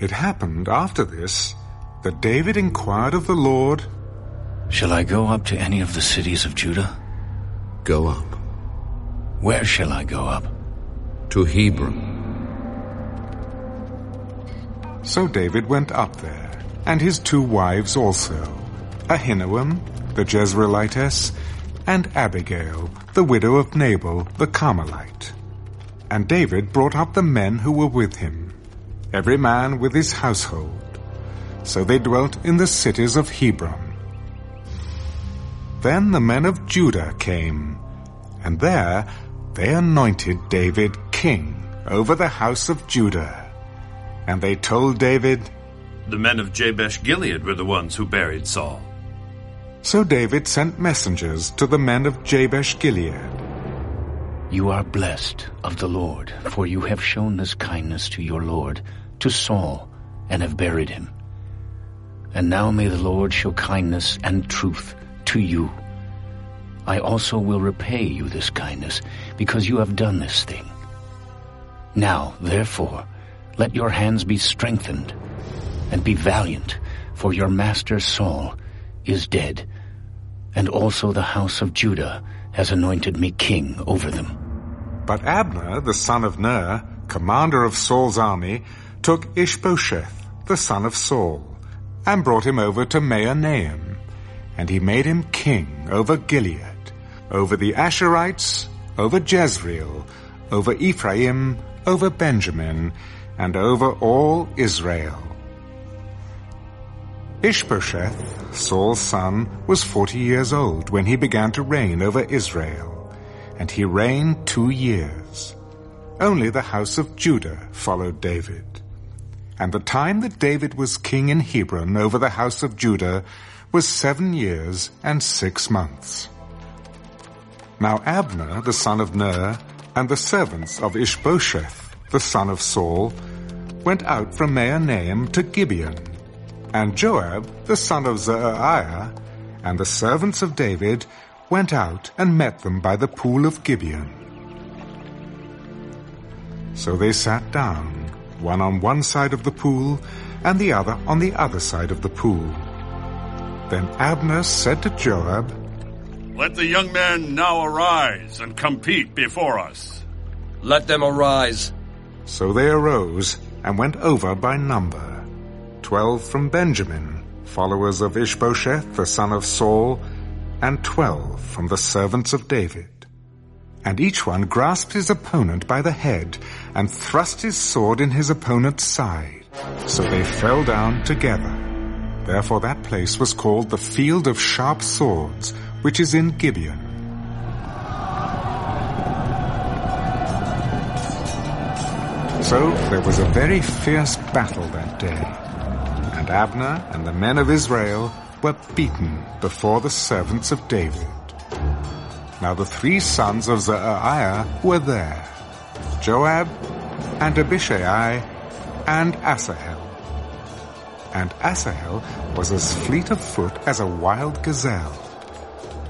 It happened after this that David inquired of the Lord, Shall I go up to any of the cities of Judah? Go up. Where shall I go up? To Hebron. So David went up there, and his two wives also, Ahinoam, the Jezreelitess, and Abigail, the widow of Nabal the Carmelite. And David brought up the men who were with him, every man with his household. So they dwelt in the cities of Hebron. Then the men of Judah came, and there they anointed David king over the house of Judah. And they told David, The men of Jabesh Gilead were the ones who buried Saul. So David sent messengers to the men of Jabesh Gilead. You are blessed of the Lord, for you have shown this kindness to your Lord, to Saul, and have buried him. And now may the Lord show kindness and truth to you. I also will repay you this kindness, because you have done this thing. Now, therefore, let your hands be strengthened, and be valiant, for your master Saul is dead, and also the house of Judah has anointed me king over them. But Abner, the son of Ner, commander of Saul's army, took Ishbosheth, the son of Saul, and brought him over to Mahanaim, and he made him king over Gilead, over the Ashurites, over Jezreel, over Ephraim, over Benjamin, and over all Israel. Ishbosheth, Saul's son, was forty years old when he began to reign over Israel, and he reigned two years. Only the house of Judah followed David. And the time that David was king in Hebron over the house of Judah was seven years and six months. Now Abner, the son of Ner, and the servants of Ishbosheth, the son of Saul, went out from Mahanaim to Gibeon. And Joab, the son of Zeruiah, and the servants of David went out and met them by the pool of Gibeon. So they sat down, one on one side of the pool, and the other on the other side of the pool. Then Abner said to Joab, Let the young men now arise and compete before us. Let them arise. So they arose and went over by number. Twelve from Benjamin, followers of Ishbosheth the son of Saul, and twelve from the servants of David. And each one grasped his opponent by the head and thrust his sword in his opponent's side. So they fell down together. Therefore that place was called the Field of Sharp Swords, which is in Gibeon. So there was a very fierce battle that day, and Abner and the men of Israel were beaten before the servants of David. Now the three sons of Zeruiah were there, Joab, and Abishai, and Asahel. And Asahel was as fleet of foot as a wild gazelle.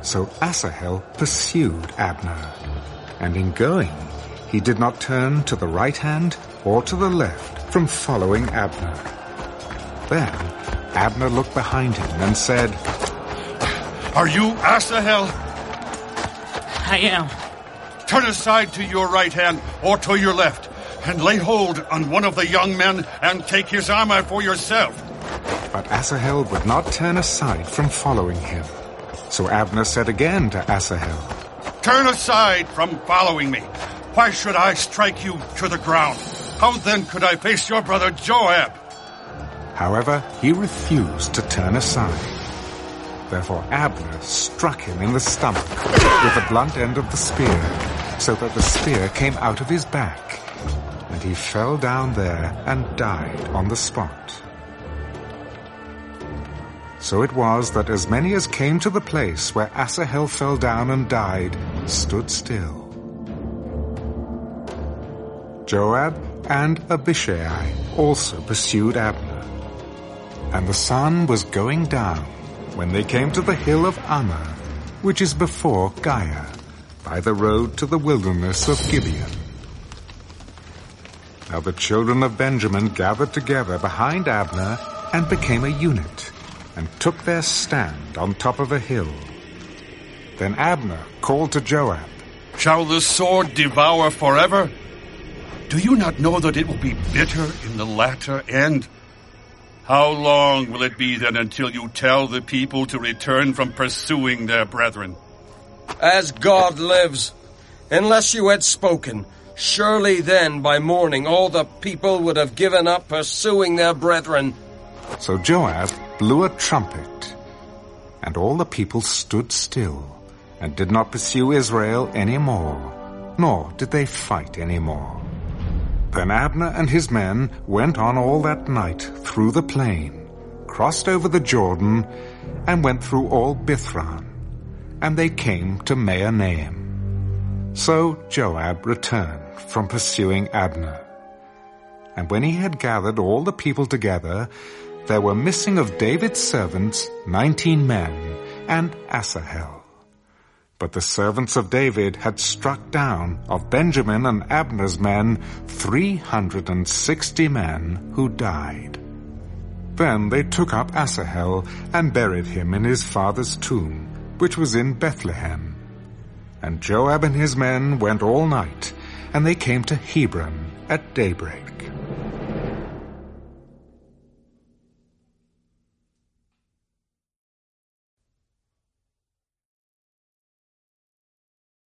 So Asahel pursued Abner, and in going, he did not turn to the right hand or to the left from following Abner. Then Abner looked behind him and said, Are you Asahel? I am. Turn aside to your right hand or to your left, and lay hold on one of the young men and take his armor for yourself. But Asahel would not turn aside from following him. So Abner said again to Asahel, Turn aside from following me. Why should I strike you to the ground? How then could I face your brother Joab? However, he refused to turn aside. Therefore Abner struck him in the stomach with the blunt end of the spear, so that the spear came out of his back, and he fell down there and died on the spot. So it was that as many as came to the place where Asahel fell down and died stood still. Joab and Abishai also pursued Abner. And the sun was going down when they came to the hill of Ammah, which is before Giah, by the road to the wilderness of Gibeon. Now the children of Benjamin gathered together behind Abner and became a unit, and took their stand on top of a hill. Then Abner called to Joab, Shall the sword devour forever? Do you not know that it will be bitter in the latter end? How long will it be then until you tell the people to return from pursuing their brethren? As God lives, unless you had spoken, surely then by morning all the people would have given up pursuing their brethren. So Joab blew a trumpet, and all the people stood still, and did not pursue Israel any more, nor did they fight any more. Then Abner and his men went on all that night through the plain, crossed over the Jordan, and went through all Bithron, and they came to Mahanaim. So Joab returned from pursuing Abner. And when he had gathered all the people together, there were missing of David's servants nineteen men, and Asahel. But the servants of David had struck down of Benjamin and Abner's men three hundred and sixty men who died. Then they took up Asahel and buried him in his father's tomb, which was in Bethlehem. And Joab and his men went all night, and they came to Hebron at daybreak.